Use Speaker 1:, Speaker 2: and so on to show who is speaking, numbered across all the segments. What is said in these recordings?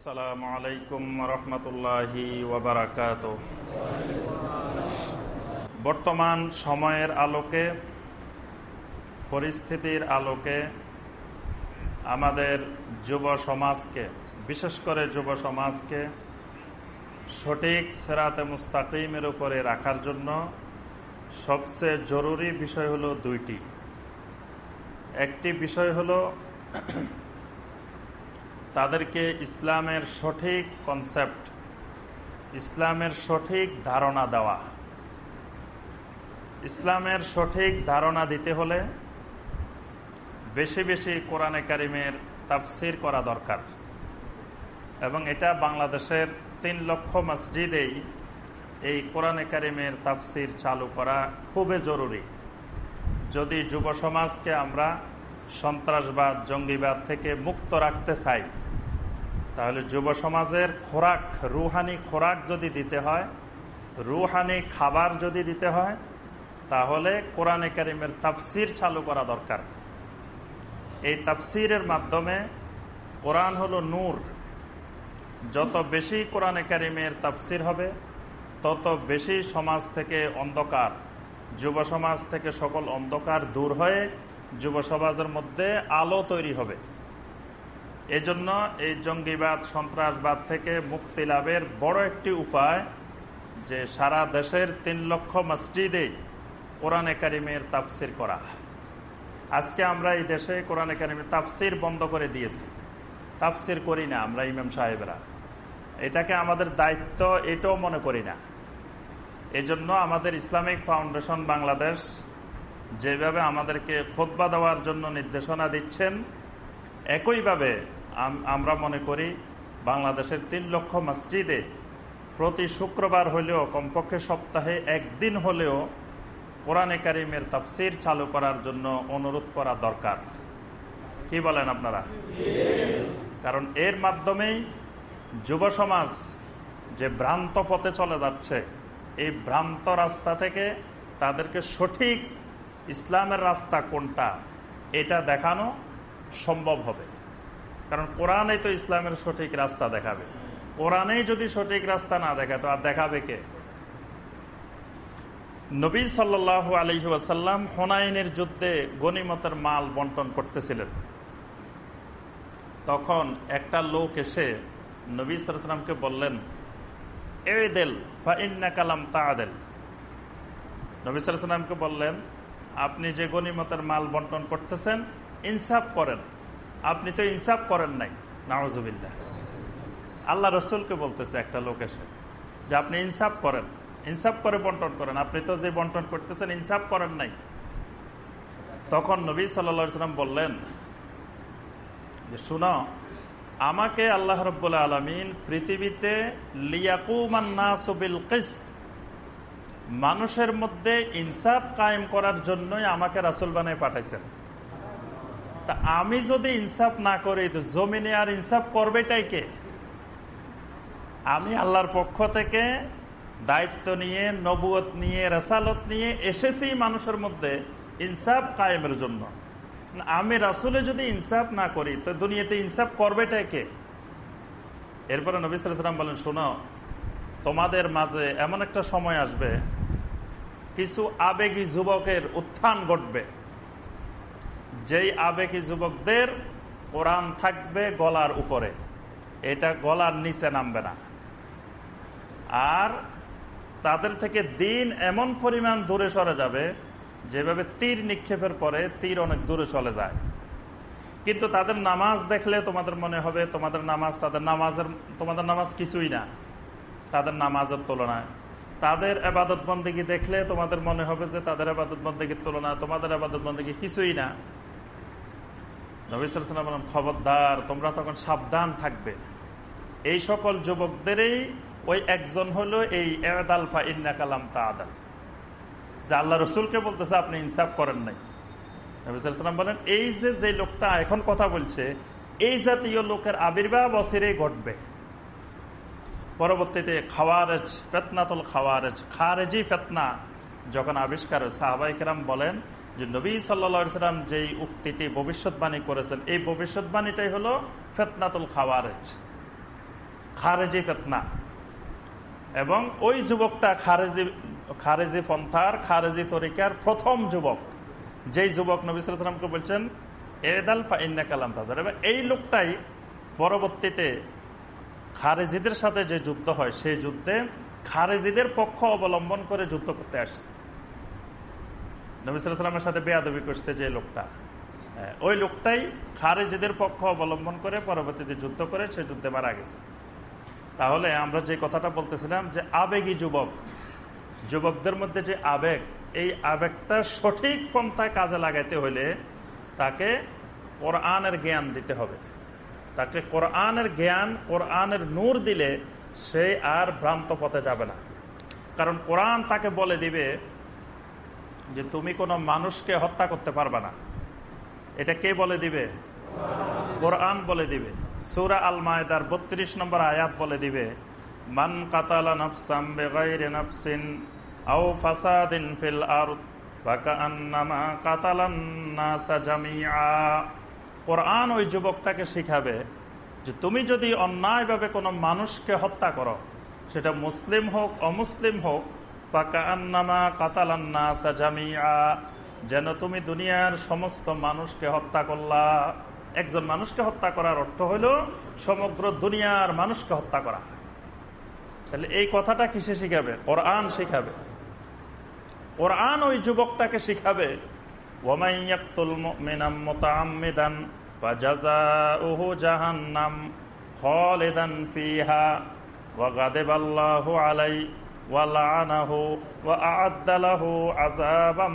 Speaker 1: আসসালামু আলাইকুম রহমতুল্লাহি বর্তমান সময়ের আলোকে পরিস্থিতির আলোকে আমাদের যুব সমাজকে বিশেষ করে যুব সমাজকে সঠিক সেরাতে মুস্তাকিমের উপরে রাখার জন্য সবচেয়ে জরুরি বিষয় হলো দুইটি একটি বিষয় হলো তাদেরকে ইসলামের সঠিক কনসেপ্ট ইসলামের সঠিক ধারণা দেওয়া ইসলামের সঠিক ধারণা দিতে হলে বেশি বেশি কোরআনে কারিমের তাফসির করা দরকার এবং এটা বাংলাদেশের তিন লক্ষ মসজিদেই এই কোরআনে কারিমের তাফসির চালু করা খুবই জরুরি যদি যুব সমাজকে আমরা সন্ত্রাসবাদ জঙ্গিবাদ থেকে মুক্ত রাখতে চাই তাহলে যুব সমাজের খোরাক রুহানি খোরাক যদি দিতে হয় রুহানি খাবার যদি দিতে হয় তাহলে কোরআনে কারিমের তাফসির চালু করা দরকার এই তাফসিরের মাধ্যমে কোরআন হলো নূর যত বেশি কোরআনে কারিমের তাফসির হবে তত বেশি সমাজ থেকে অন্ধকার যুব সমাজ থেকে সকল অন্ধকার দূর হয়ে যুব সমাজের মধ্যে আলো তৈরি হবে এজন্য এই জঙ্গিবাদ সন্ত্রাসবাদ থেকে মুক্তি লাভের বড় একটি উপায় যে সারা দেশের তিন লক্ষ মসজিদে কোরআন একাডেমির তাফসির করা আজকে আমরা এই দেশে কোরআন একাডেমির তাফসির বন্ধ করে দিয়েছি তাফসির করি না আমরা ইমাম সাহেবরা এটাকে আমাদের দায়িত্ব এটাও মনে করি না এজন্য আমাদের ইসলামিক ফাউন্ডেশন বাংলাদেশ যেভাবে আমাদেরকে খোদ্া দেওয়ার জন্য নির্দেশনা দিচ্ছেন একইভাবে আমরা মনে করি বাংলাদেশের তিন লক্ষ মসজিদে প্রতি শুক্রবার হলেও কমপক্ষে সপ্তাহে একদিন হলেও কোরআনে কারিমের তাফসির চালু করার জন্য অনুরোধ করা দরকার কি বলেন আপনারা কারণ এর মাধ্যমেই যুব সমাজ যে ভ্রান্ত পথে চলে যাচ্ছে এই ভ্রান্ত রাস্তা থেকে তাদেরকে সঠিক ইসলামের রাস্তা কোনটা এটা দেখানো সম্ভব হবে কারণ কোরআনে তো ইসলামের সঠিক রাস্তা দেখাবে কোরআনে যদি সঠিক রাস্তা না দেখায় তো আর দেখাবে কে নবী সাল্লাহ আলহি ওয়াসাল্লাম হোনাইনের যুদ্ধে গণিমতের মাল বন্টন করতেছিলেন তখন একটা লোক এসে নবী সালামকে বললেন এ দেল বা ইন্না কালাম তা দেল নবী সালামকে বললেন আপনি যে গনিমতের মাল বন্টন করতেছেন ইনসাফ করেন আপনি তো ইনসাফ করেন নাই নাওয়াজ আল্লাহ রসুলকে বলতেছে একটা লোক এসে যে আপনি ইনসাফ করেন ইনসাফ করে বন্টন করেন আপনি তো যে বন্টন করতেছেন ইনসাফ করেন নাই তখন নবী সাল্লাম বললেন যে শুন আমাকে আল্লাহ রব্বুল্লা আলমিন পৃথিবীতে লিয়াকু মান্না সবিল কিস্ত মানুষের মধ্যে ইনসাফ কায়েম করার জন্যই আমাকে রাসুল বানায় পাঠাইছেন তা আমি যদি ইনসাফ না করি তো জমিনে আর ইনসাফ করবেটাই কে আমি আল্লাহর পক্ষ থেকে দায়িত্ব নিয়ে নবুয়ত নিয়ে রেসালত নিয়ে এসেছি মানুষের মধ্যে ইনসাফ কায়েমের জন্য আমি রাসুলে যদি ইনসাফ না করি তো দুনিয়াতে ইনসাফ করবেটাই কে এরপরে নবী সালাম বলেন শোনো তোমাদের মাঝে এমন একটা সময় আসবে কিছু আবেগী যুবকের উত্থান ঘটবে যেই আবেগী যুবকদের কোরআন থাকবে গলার উপরে এটা গলার নিচে নামবে না আর তাদের থেকে দিন এমন পরিমাণ দূরে সরে যাবে যেভাবে তীর নিক্ষেপের পরে তীর অনেক দূরে চলে যায় কিন্তু তাদের নামাজ দেখলে তোমাদের মনে হবে তোমাদের নামাজ তাদের নামাজের তোমাদের নামাজ কিছুই না তাদের নামাজের তুলনায় তাদের আবাদত বন্দেগি দেখলে তোমাদের মনে হবে যে তাদের আবাদত বন্দেগীর তুলনা তোমাদের আবাদত বন্দেগি কিছুই না খবরদার তোমরা তখন সাবধান থাকবে এই সকল যুবকদেরই ওই একজন হলো এই আলফা ইন্না কালাম তা আদাল যে আল্লাহ রসুলকে বলতেছে আপনি ইনসাফ করেন নাই নবিসাম বলেন এই যে যে লোকটা এখন কথা বলছে এই জাতীয় লোকের আবির্ভাব অসিরেই ঘটবে পরবর্তীতে খাওয়ারেজ ফেতনাতুল খাওয়ারেজ খারেজি ফেতনা যখন আবিষ্কার সাহাবাইকেরাম বলেন যে নবী সাল্লা সাল্লাম যেই উক্তিটি ভবিষ্যৎবাণী করেছেন এই ভবিষ্যৎবাণীটাই হলো ফেতনাতুল খাওয়ারেজ খারেজি ফেতনা এবং ওই যুবকটা খারেজি খারেজি পন্থার খারেজি তরিকার প্রথম যুবক যেই যুবক নবী সাল্লামকে বলছেন এদাল ফাইন্না কালাম তাদের এই লোকটাই পরবর্তীতে খারেজিদের সাথে যে যুদ্ধ হয় সেই যুদ্ধে খারেজিদের পক্ষ অবলম্বন করে যুদ্ধ করতে আসছে নবিসামের সাথে বেয়াদবি করছে যে লোকটা ওই লোকটাই খারেজিদের পক্ষ অবলম্বন করে পরবর্তীতে যুদ্ধ করে সে যুদ্ধে মারা গেছে তাহলে আমরা যে কথাটা বলতেছিলাম যে আবেগী যুবক যুবকদের মধ্যে যে আবেগ এই আবেগটা সঠিক পন্থায় কাজে লাগাইতে হলে তাকে কোরআনের জ্ঞান দিতে হবে তাকে কোরআনের জ্ঞান কোরআনের নূর দিলে সে আর ভ্রান্ত পথে যাবে না কারণ কোরআন তাকে বলে দিবে যে তুমি কোনো মানুষকে হত্যা করতে পারবে না এটা কে বলে দিবে কোরআন বলে দিবে সুরা আল মায়দার বত্রিশ নম্বর আয়াত বলে দিবে মান কাতালান জামিয়া কোরআন ওই যুবকটাকে শিখাবে যে তুমি যদি অন্যায়ভাবে কোনো মানুষকে হত্যা করো সেটা মুসলিম হোক অমুসলিম হোক বা কান্নামা কাতালান্না সাজামিয়া যেন তুমি দুনিয়ার সমস্ত মানুষকে হত্যা করলা একজন মানুষকে হত্যা করার অর্থ হলো সমগ্র দুনিয়ার মানুষকে হত্যা করা তাহলে এই কথাটা কিসে শিখাবে কোরআন শিখাবে কোরআন ওই যুবকটাকে শিখাবে ওমাই ইয়াকতুল মুমিনা মুতাআম্মিদান ফাজাযাউহু জাহান্নাম খালিদান ফিহা ওয়া গাদাবাল্লাহু আলাইহি ওয়া লাআনাহু ওয়া আ'আদ্দা লাহু আযাবাম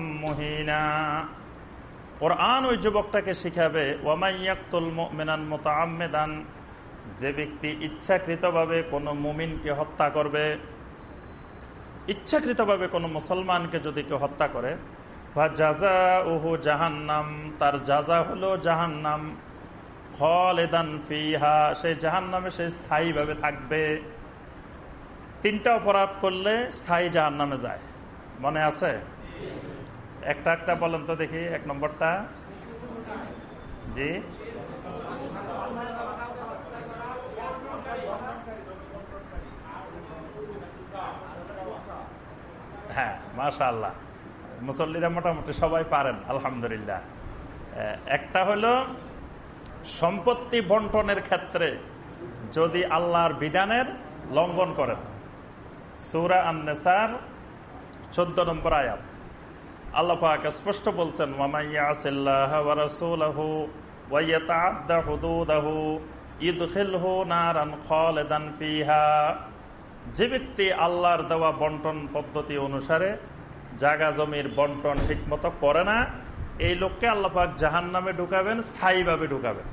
Speaker 1: ওই যুবকটাকে শিখাবে ওয়ামাই ইয়াকতুল মুমিনান মুতাআম্মিদান যে ব্যক্তি ইচ্ছাকৃতভাবে কোনো মুমিনকে হত্যা করবে ইচ্ছাকৃতভাবে কোনো মুসলমানকে যদি কেউ হত্যা করে জাজা ওহু জাহান্নাম তার জাজা হলো জাহান্নাম খলেদান ফিহা সে জাহান্নামে সে স্থায়ীভাবে থাকবে তিনটা অপরাধ করলে স্থায়ী জাহান্নামে যায় মনে আছে একটা একটা বলেন তো দেখি এক নম্বরটা জি হ্যাঁ মাশাল্লাহ মুসল্লিরা মোটামুটি সবাই পারেন আলহামদুলিল্লাহ একটা হলো সম্পত্তি বন্টনের ক্ষেত্রে যদি আল্লাহর বিধানের লঙ্ঘন করেন সৌরা আন্নেসার চোদ্দ নম্বর আয়াত আল্লাহ স্পষ্ট বলছেন মামাইয়া আসিল্লাহ যে ব্যক্তি আল্লাহর দেওয়া বন্টন পদ্ধতি অনুসারে জাগা জমির বন্টন ঠিক মতো করে না এই লোককে আল্লাপাক জাহান নামে ঢুকাবেন স্থায়ীভাবে ঢুকাবেন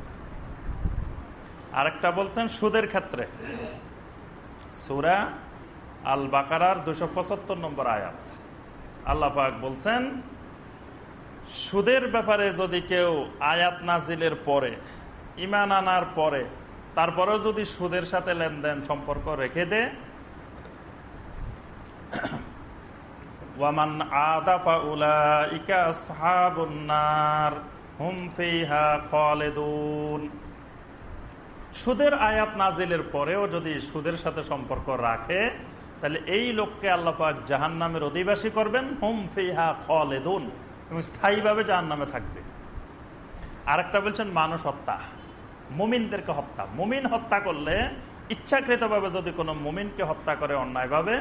Speaker 1: আরেকটা বলছেন সুদের ক্ষেত্রে সুরা আল বাকার দুশো পঁচাত্তর নম্বর আয়াত আল্লাপাক বলছেন সুদের ব্যাপারে যদি কেউ আয়াত নাজিলের পরে ইমান আনার পরে তারপরেও যদি সুদের সাথে লেনদেন সম্পর্ক রেখে দেয় ওয়ামান আদাফা উলাইকা হুম ফিহা খালেদুন সুদের আয়াত নাজিলের পরেও যদি সুদের সাথে সম্পর্ক রাখে তাহলে এই লোককে আল্লাহ জাহান নামের অধিবাসী করবেন হুম ফিহা খালেদুন এবং স্থায়ীভাবে জাহান নামে থাকবে আরেকটা বলছেন মানুষ হত্যা মুমিনদেরকে হত্যা মুমিন হত্যা করলে ইচ্ছাকৃতভাবে যদি কোনো মুমিনকে হত্যা করে অন্যায়ভাবে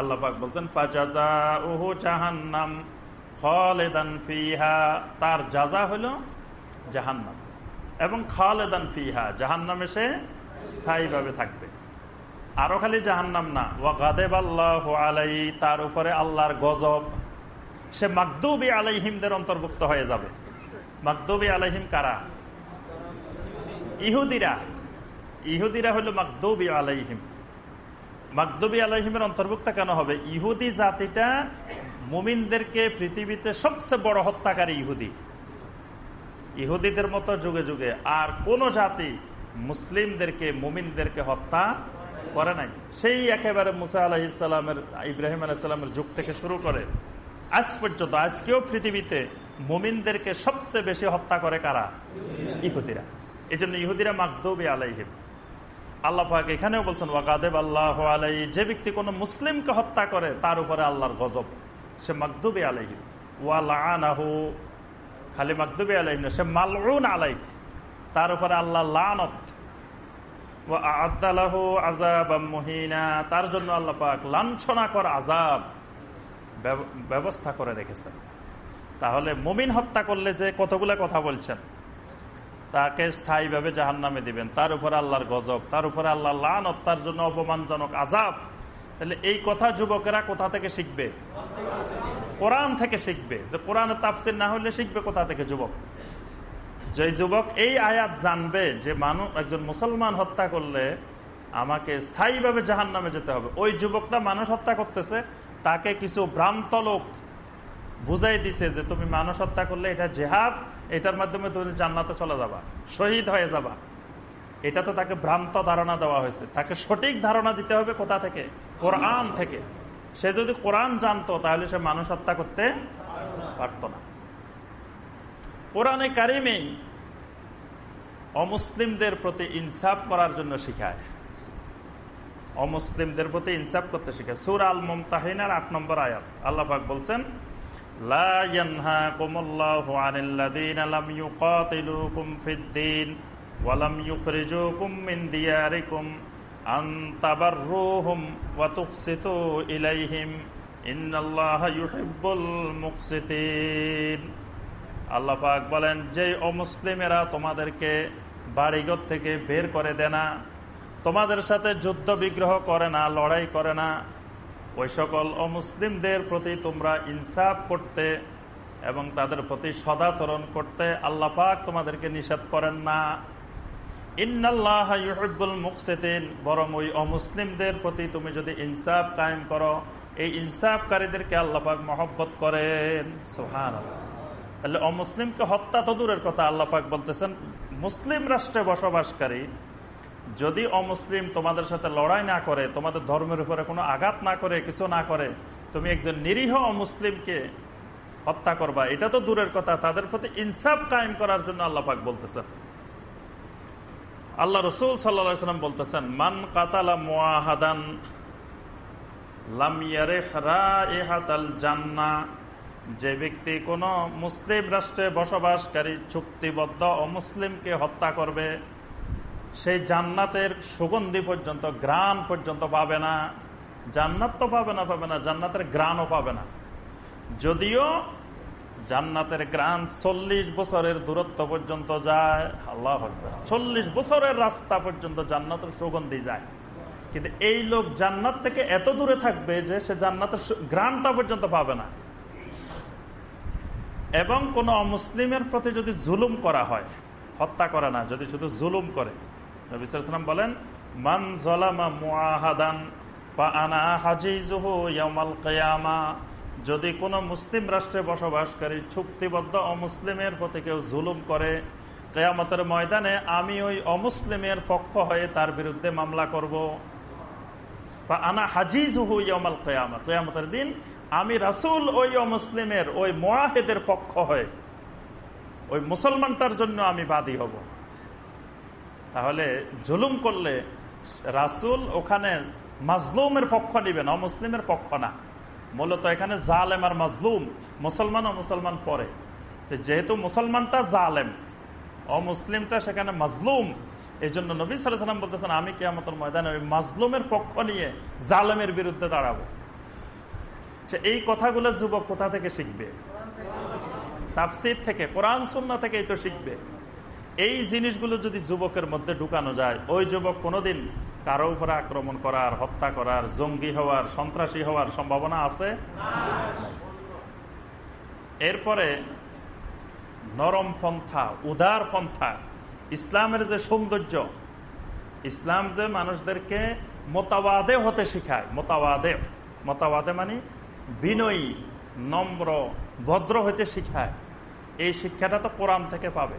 Speaker 1: আল্লাহ পাক বলছেন ফাজাজা ওহু জাহান্নাম খালেদান ফিহা তার যাজা হলো জাহান্নাম এবং খালেদান ফিহা জাহান্নামে সে স্থায়ীভাবে থাকবে আরও খালি জাহান্নাম না ওয়া গাদেব আল্লাহ আলাই তার উপরে আল্লাহর গজব সে মাকদুবি আলাইহিমদের অন্তর্ভুক্ত হয়ে যাবে মাকদুবি আলাইহিম কারা ইহুদিরা ইহুদিরা হলো মাকদুবি আলাইহিম মাকদবী আলহিমের অন্তর্ভুক্ত কেন হবে ইহুদি জাতিটা মুমিনদেরকে পৃথিবীতে সবচেয়ে বড় হত্যাকারী ইহুদি ইহুদিদের মতো যুগে যুগে আর কোন জাতি মুসলিমদেরকে মুমিনদেরকে হত্যা করে নাই সেই একেবারে মুসা আলাহিসাল্লামের ইব্রাহিম আলাইসাল্লামের যুগ থেকে শুরু করে আজ পর্যন্ত আজকেও পৃথিবীতে মুমিনদেরকে সবচেয়ে বেশি হত্যা করে কারা ইহুদিরা এই জন্য ইহুদিরা মাকদবী আলাইহিম আল্লাহ এখানেও বলছেন ওয়াকাদেব আল্লাহ আলাই যে ব্যক্তি কোনো মুসলিমকে হত্যা করে তার উপরে আল্লাহর গজব সে মাকদুবে আলাইহি ওয়ালাহু খালি মাকদুবে আলাই না সে মালরুন আলাই তার উপরে আল্লাহ লানত ও তার জন্য আল্লাপাক পাক লাঞ্ছনাকর আজাব ব্যবস্থা করে রেখেছেন তাহলে মুমিন হত্যা করলে যে কতগুলো কথা বলছেন তাকে স্থায়ীভাবে জাহান নামে দিবেন তার উপরে আল্লাহর গজব তার উপরে আল্লাহ লানত তার জন্য অপমানজনক আজাব তাহলে এই কথা যুবকেরা কোথা থেকে শিখবে কোরআন থেকে শিখবে যে কোরআনে তাপসির না হলে শিখবে কোথা থেকে যুবক যে যুবক এই আয়াত জানবে যে মানুষ একজন মুসলমান হত্যা করলে আমাকে স্থায়ীভাবে জাহান নামে যেতে হবে ওই যুবকটা মানুষ হত্যা করতেছে তাকে কিছু ভ্রান্ত লোক বুঝাই দিছে যে তুমি মানুষ হত্যা করলে এটা জেহাদ এটার মাধ্যমে তুমি জান্নাতে চলে যাবা শহীদ হয়ে যাবা এটা তো তাকে ভ্রান্ত ধারণা দেওয়া হয়েছে তাকে সঠিক ধারণা দিতে হবে কোথা থেকে কোরআন থেকে সে যদি কোরআন জানতো তাহলে সে মানুষ হত্যা করতে পারত না কোরআনে কারিমে অমুসলিমদের প্রতি ইনসাফ করার জন্য শিখায় অমুসলিমদের প্রতি ইনসাফ করতে শিখায় সুর আল মমতাহিনার আট নম্বর আয়াত আল্লাহাক বলছেন لا ينهاكم الله عن الذين لم يقاتلوكم في الدين ولم يخرجوكم من دياركم أن تبروهم وتقسطوا إليهم إن الله يحب المقسطين আল্লাহ পাক বলেন যে অমুসলিমেরা তোমাদেরকে বাড়িঘর থেকে বের করে দেনা তোমাদের সাথে যুদ্ধ বিগ্রহ করে না লড়াই করে না ওই সকল অমুসলিমদের প্রতি তোমরা ইনসাফ করতে এবং তাদের প্রতি সদাচরণ করতে আল্লাহ পাক তোমাদেরকে নিষেধ করেন না বরং ওই অমুসলিমদের প্রতি তুমি যদি ইনসাফ কায়েম করো এই ইনসাফকারীদেরকে করেন তাহলে অমুসলিমকে হত্যা কথা বলতেছেন মুসলিম রাষ্ট্রে বসবাসকারী যদি অমুসলিম তোমাদের সাথে লড়াই না করে তোমাদের ধর্মের উপরে কোনো আঘাত না করে কিছু না করে তুমি একজন নিরীহ অমুসলিমকে হত্যা করবা এটা তো দূরের কথা তাদের প্রতি ইনসাফ কায়েম করার জন্য পাক বলতেছেন আল্লাহ রসুল সাল্লাম বলতেছেন মান কাতালা মোয়াহাদান যে ব্যক্তি কোনো মুসলিম রাষ্ট্রে বসবাসকারী চুক্তিবদ্ধ অমুসলিমকে হত্যা করবে সেই জান্নাতের সুগন্ধি পর্যন্ত গ্রাম পর্যন্ত পাবে না জান্নাত তো পাবে না পাবে না জান্নাতের গ্রানও পাবে না যদিও জান্নাতের গ্রান চল্লিশ বছরের দূরত্ব পর্যন্ত যায় আল্লাহ চল্লিশ বছরের রাস্তা পর্যন্ত জান্নাতের সুগন্ধি যায় কিন্তু এই লোক জান্নাত থেকে এত দূরে থাকবে যে সে জান্নাতের গ্রানটা পর্যন্ত পাবে না এবং কোনো অমুসলিমের প্রতি যদি জুলুম করা হয় হত্যা করে না যদি শুধু জুলুম করে নবিসাম বলেন মান জলামা মুআহাদান বা আনা হাজিজুহু ইয়ামাল কিয়ামা যদি কোনো মুসলিম রাষ্ট্রে বসবাসকারী চুক্তিবদ্ধ অমুসলিমের প্রতি কেউ জুলুম করে কেয়ামতের ময়দানে আমি ওই অমুসলিমের পক্ষ হয়ে তার বিরুদ্ধে মামলা করব। বা আনা হাজিজুহু ইয়ামাল কেয়ামা কেয়ামতের দিন আমি রাসুল ওই অমুসলিমের ওই মোয়াহেদের পক্ষ হয়ে ওই মুসলমানটার জন্য আমি বাদী হব তাহলে জুলুম করলে রাসুল ওখানে মাজলুমের পক্ষ নেবেন মুসলিমের পক্ষ না মূলত এখানে জালেম আর মাজলুম মুসলমান ও মুসলমান পরে যেহেতু মুসলমানটা জালেম অমুসলিমটা সেখানে মাজলুম এই জন্য নবী সালাম বলতেছেন আমি কে আমার ময়দানে ওই মাজলুমের পক্ষ নিয়ে জালেমের বিরুদ্ধে দাঁড়াবো এই কথাগুলো যুবক কোথা থেকে শিখবে তাফসির থেকে কোরআন সুন্না থেকে এই তো শিখবে এই জিনিসগুলো যদি যুবকের মধ্যে ঢুকানো যায় ওই যুবক কোনোদিন কারো উপরে আক্রমণ করার হত্যা করার জঙ্গি হওয়ার সন্ত্রাসী হওয়ার সম্ভাবনা আছে এরপরে নরম পন্থা উদার পন্থা ইসলামের যে সৌন্দর্য ইসলাম যে মানুষদেরকে মতাবাদে হতে শেখায় মতাবাদে মতাবাদে মানে বিনয়ী নম্র ভদ্র হতে শিখায় এই শিক্ষাটা তো কোরআন থেকে পাবে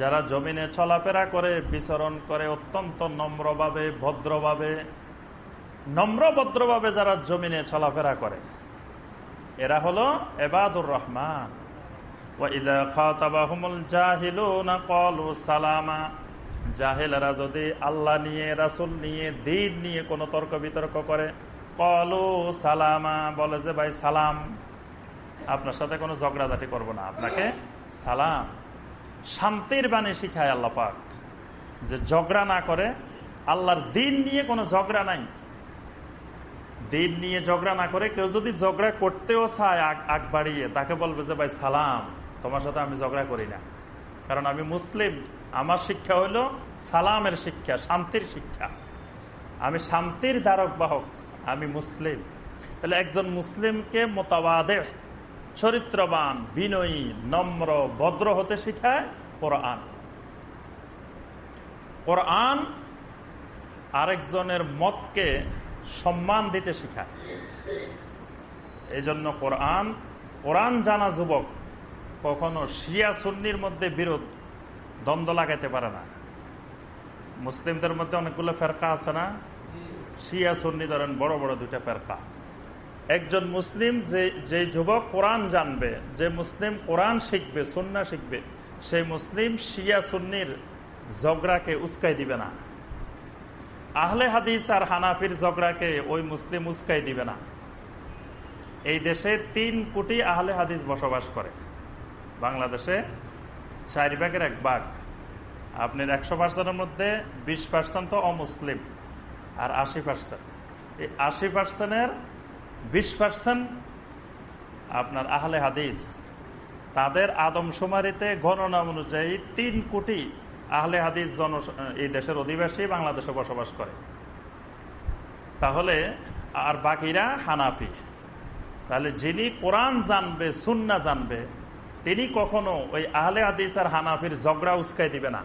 Speaker 1: যারা জমিনে চলাফেরা করে বিচরণ করে অত্যন্ত নম্রভাবে ভদ্রভাবে নম্র ভদ্রভাবে যারা জমিনে চলাফেরা করে এরা হলো এবাদুর রহমান যদি আল্লাহ নিয়ে রাসুল নিয়ে দিন নিয়ে কোনো তর্ক বিতর্ক করে বলে যে ভাই সালাম আপনার সাথে কোনো ঝগড়াঝাটি করব না আপনাকে সালাম শান্তির বাণী শিখায় আল্লাহ পাক যে ঝগড়া না করে আল্লাহর দিন নিয়ে কোনো ঝগড়া নাই দিন নিয়ে ঝগড়া না করে কেউ যদি ঝগড়া করতেও চায় আগ বাড়িয়ে তাকে বলবে যে ভাই সালাম তোমার সাথে আমি ঝগড়া করি না কারণ আমি মুসলিম আমার শিক্ষা হলো সালামের শিক্ষা শান্তির শিক্ষা আমি শান্তির দ্বারক বাহক আমি মুসলিম তাহলে একজন মুসলিমকে মোতাবাদের চরিত্রবান বিনয়ী নম্র ভদ্র হতে শিখায় কোরআন কোরআন আরেকজনের মতকে সম্মান দিতে শিখায় এই জন্য কোরআন কোরআন জানা যুবক কখনো শিয়া সুন্নির মধ্যে বিরোধ দ্বন্দ্ব লাগাইতে পারে না মুসলিমদের মধ্যে অনেকগুলো ফেরকা আছে না শিয়া সুন্নি ধরেন বড় বড় দুইটা ফেরকা একজন মুসলিম যে যে যুবক কোরআন জানবে যে মুসলিম কোরআন শিখবে সুন্না শিখবে সেই মুসলিম শিয়া সুন্নির ঝগড়াকে উস্কাই দিবে না আহলে হাদিস আর হানাফির ঝগড়াকে ওই মুসলিম উস্কাই দিবে না এই দেশে তিন কোটি আহলে হাদিস বসবাস করে বাংলাদেশে চার ভাগের এক ভাগ আপনার একশো পার্সেন্টের মধ্যে বিশ পার্সেন্ট তো অমুসলিম আর আশি পার্সেন্ট এই আশি পার্সেন্টের বিশ পার্সেন্ট আপনার আহলে হাদিস তাদের আদমশুমারিতে গণনা অনুযায়ী তিন কোটি আহলে হাদিস জন এই দেশের অধিবাসী বাংলাদেশে বসবাস করে তাহলে আর বাকিরা হানাফি তাহলে যিনি কোরআন জানবে সুন্না জানবে তিনি কখনো ওই আহলে হাদিস আর হানাফির ঝগড়া উস্কাই দিবে না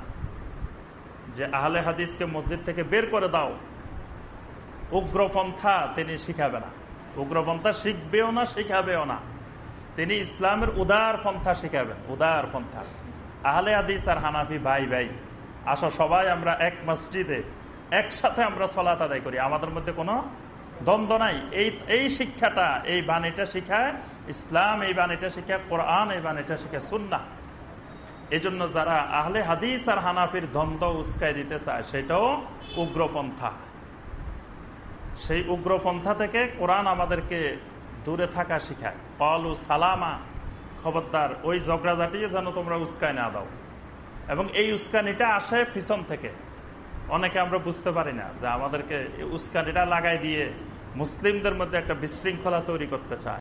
Speaker 1: যে আহলে হাদিসকে মসজিদ থেকে বের করে দাও উগ্রপন্থা তিনি শিখাবে না উগ্রপন্থা শিখবেও না শিখাবেও না তিনি ইসলামের উদার পন্থা শিখাবেন উদার পন্থা আহলে আদিস আর হানাফি ভাই ভাই আসো সবাই আমরা এক মসজিদে একসাথে আমরা সলাত আদায় করি আমাদের মধ্যে কোনো দ্বন্দ্ব নাই এই এই শিক্ষাটা এই বাণীটা শিখায় ইসলাম এই বাণীটা শিখায় কোরআন এই বাণীটা শিখায় সুন্না জন্য যারা আহলে হাদিস আর হানাফির দ্বন্দ্ব উস্কাই দিতে চায় সেটাও উগ্রপন্থা সেই উগ্রপন্থা থেকে কোরআন আমাদেরকে দূরে থাকা শিখায় পালু সালামা খবরদার ওই ঝগড়াঝাটি যেন তোমরা উস্কায় না দাও এবং এই উস্কানিটা আসে পিছন থেকে অনেকে আমরা বুঝতে পারি না যে আমাদেরকে উস্কানিটা লাগাই দিয়ে মুসলিমদের মধ্যে একটা বিশৃঙ্খলা তৈরি করতে চায়